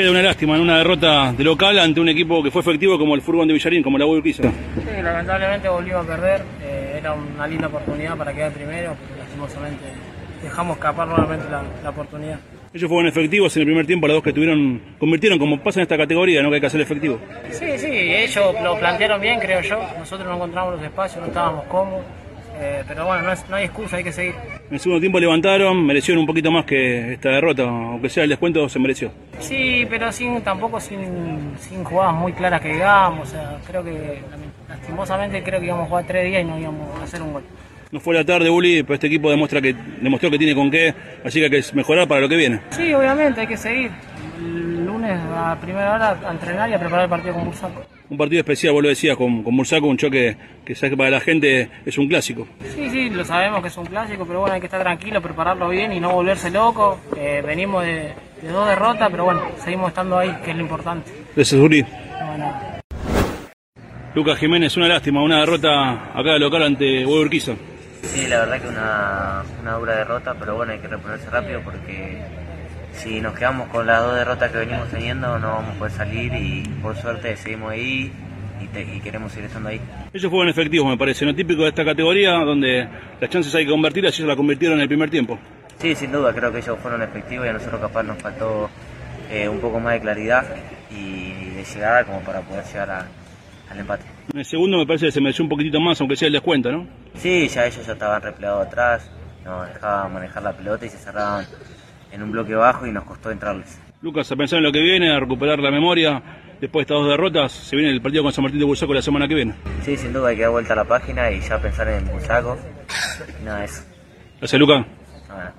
Era una lástima, en una derrota de local ante un equipo que fue efectivo como el fútbol de Villarín, como la Urquiza. Sí, lamentablemente volvimos a perder. Eh, era una linda oportunidad para quedar primero, pero lastimosamente dejamos escapar nuevamente la, la oportunidad. Ellos fueron efectivos en el primer tiempo, las dos que tuvieron, convirtieron como pasa en esta categoría, ¿no? Que hay que hacer efectivo. Sí, sí, ellos lo plantearon bien, creo yo. Nosotros no encontramos los espacios, no estábamos cómodos. Eh, pero bueno, no, es- no hay excusa, hay que seguir. En el segundo tiempo levantaron, merecieron un poquito más que esta derrota, aunque sea el descuento se mereció. Sí, pero sin tampoco sin, sin jugadas muy claras que digamos. O sea, creo que lastimosamente creo que íbamos a jugar tres días y no íbamos a hacer un gol. No fue la tarde, Uli, pero este equipo demuestra que, demostró que tiene con qué, así que hay que mejorar para lo que viene. Sí, obviamente, hay que seguir. A primera hora a entrenar y a preparar el partido con Bursaco. Un partido especial, vos lo decías, con, con Mursaco, un choque que sabes que para la gente es un clásico. Sí, sí, lo sabemos que es un clásico, pero bueno, hay que estar tranquilo, prepararlo bien y no volverse loco. Eh, venimos de, de dos derrotas, pero bueno, seguimos estando ahí, que es lo importante. Gracias. Bueno, Lucas Jiménez, una lástima, una derrota acá de local ante Urquiza. Sí, la verdad que una, una dura derrota, pero bueno, hay que reponerse rápido porque si nos quedamos con las dos derrotas que venimos teniendo no vamos a poder salir y por suerte seguimos ahí y, te- y queremos seguir estando ahí. Ellos fueron efectivos, me parece, no típico de esta categoría, donde las chances hay que convertirlas y ellos la convirtieron en el primer tiempo. Sí, sin duda, creo que ellos fueron efectivos y a nosotros capaz nos faltó eh, un poco más de claridad y de llegada como para poder llegar a- al empate. En el segundo me parece que se mereció un poquitito más, aunque sea el descuento, ¿no? Sí, ya ellos ya estaban replegados atrás, nos dejaban manejar la pelota y se cerraban en un bloque bajo y nos costó entrarles. Lucas, a pensar en lo que viene, a recuperar la memoria, después de estas dos derrotas, se viene el partido con San Martín de Bursaco la semana que viene. Sí, sin duda hay que dar vuelta a la página y ya pensar en Busaco. Y nada, eso. Gracias, Lucas.